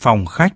phòng khách.